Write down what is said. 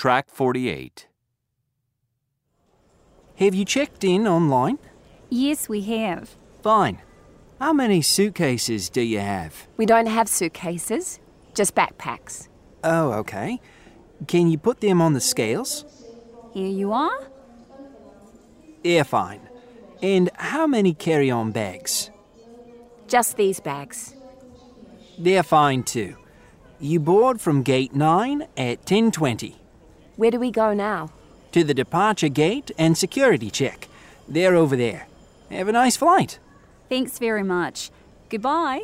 Track 48. Have you checked in online? Yes, we have. Fine. How many suitcases do you have? We don't have suitcases, just backpacks. Oh, okay. Can you put them on the scales? Here you are. Yeah, fine. And how many carry on bags? Just these bags. They're fine too. You board from gate 9 at 10:20 Where do we go now? to the departure gate and security check. They're over there. Have a nice flight. Thanks very much. Goodbye.